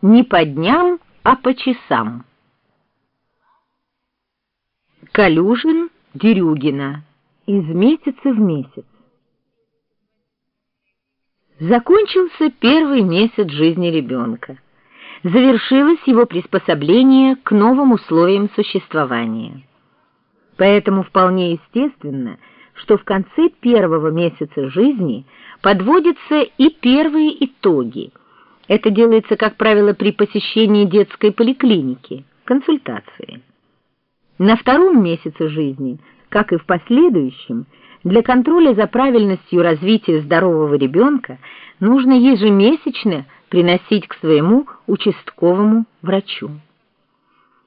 Не по дням, а по часам. Калюжин, Дерюгина. Из месяца в месяц. Закончился первый месяц жизни ребенка. Завершилось его приспособление к новым условиям существования. Поэтому вполне естественно, что в конце первого месяца жизни подводятся и первые итоги – это делается, как правило, при посещении детской поликлиники, консультации. На втором месяце жизни, как и в последующем, для контроля за правильностью развития здорового ребенка нужно ежемесячно приносить к своему участковому врачу.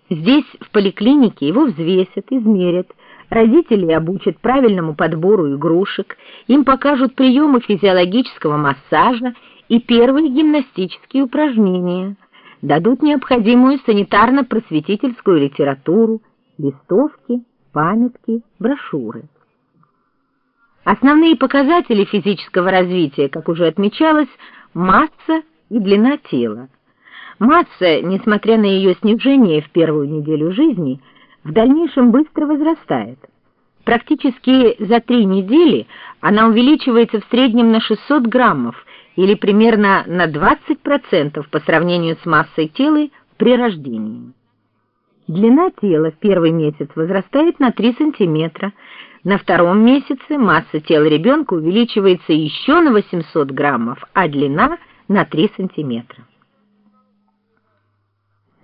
Здесь, в поликлинике, его взвесят, измерят, родители обучат правильному подбору игрушек, им покажут приемы физиологического массажа и первые гимнастические упражнения, дадут необходимую санитарно-просветительскую литературу, листовки, памятки, брошюры. Основные показатели физического развития, как уже отмечалось, масса и длина тела. Масса, несмотря на ее снижение в первую неделю жизни, в дальнейшем быстро возрастает. Практически за три недели она увеличивается в среднем на 600 граммов или примерно на 20% по сравнению с массой тела при рождении. Длина тела в первый месяц возрастает на 3 см, на втором месяце масса тела ребенка увеличивается еще на 800 граммов, а длина на 3 см.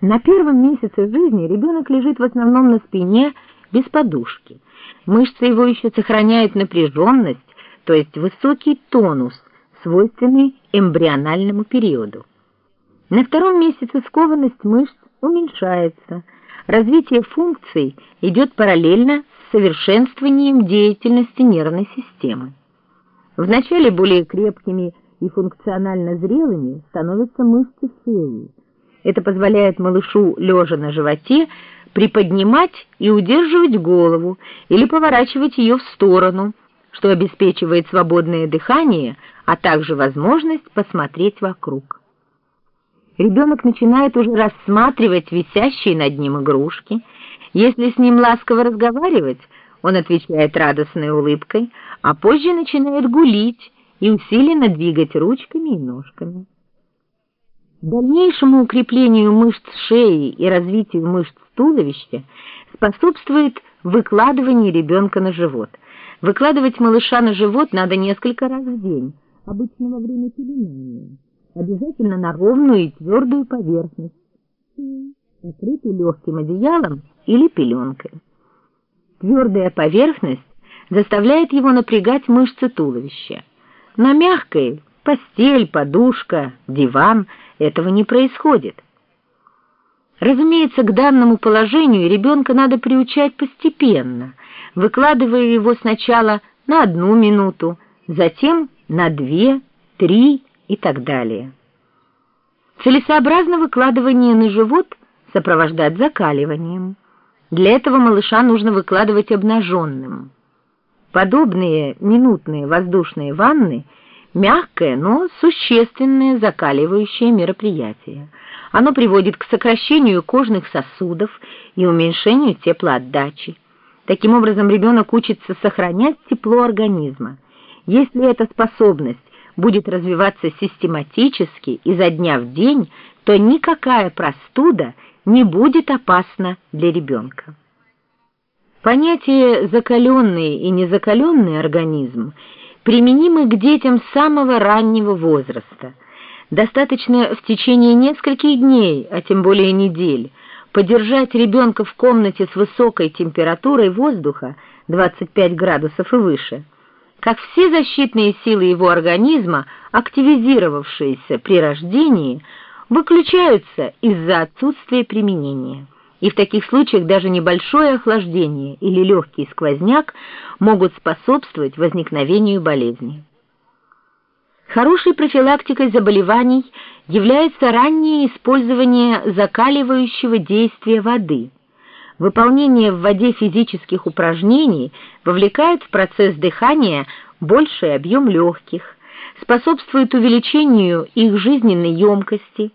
На первом месяце жизни ребенок лежит в основном на спине без подушки. Мышцы его еще сохраняют напряженность, то есть высокий тонус, свойственный эмбриональному периоду. На втором месяце скованность мышц уменьшается, развитие функций идет параллельно с совершенствованием деятельности нервной системы. Вначале более крепкими и функционально зрелыми становятся мышцы шеи. Это позволяет малышу, лежа на животе, приподнимать и удерживать голову или поворачивать ее в сторону, что обеспечивает свободное дыхание, а также возможность посмотреть вокруг. Ребенок начинает уже рассматривать висящие над ним игрушки. Если с ним ласково разговаривать, он отвечает радостной улыбкой, а позже начинает гулить и усиленно двигать ручками и ножками. Дальнейшему укреплению мышц шеи и развитию мышц туловища способствует выкладывание ребенка на живот. Выкладывать малыша на живот надо несколько раз в день обычно во время пеленания, обязательно на ровную и твердую поверхность, покрытую легким одеялом или пеленкой. Твердая поверхность заставляет его напрягать мышцы туловища. На мягкой постель, подушка, диван этого не происходит. Разумеется, к данному положению ребенка надо приучать постепенно, выкладывая его сначала на одну минуту, затем на две, три и так далее. Целесообразно выкладывание на живот сопровождать закаливанием. Для этого малыша нужно выкладывать обнаженным. Подобные минутные воздушные ванны – мягкое, но существенное закаливающее мероприятие. Оно приводит к сокращению кожных сосудов и уменьшению теплоотдачи. Таким образом, ребенок учится сохранять тепло организма. Если эта способность будет развиваться систематически изо дня в день, то никакая простуда не будет опасна для ребенка. Понятие «закаленный» и «незакаленный организм» применимы к детям самого раннего возраста. Достаточно в течение нескольких дней, а тем более недель, подержать ребенка в комнате с высокой температурой воздуха 25 градусов и выше – как все защитные силы его организма, активизировавшиеся при рождении, выключаются из-за отсутствия применения. И в таких случаях даже небольшое охлаждение или легкий сквозняк могут способствовать возникновению болезни. Хорошей профилактикой заболеваний является раннее использование закаливающего действия воды – Выполнение в воде физических упражнений вовлекает в процесс дыхания больший объем легких, способствует увеличению их жизненной емкости,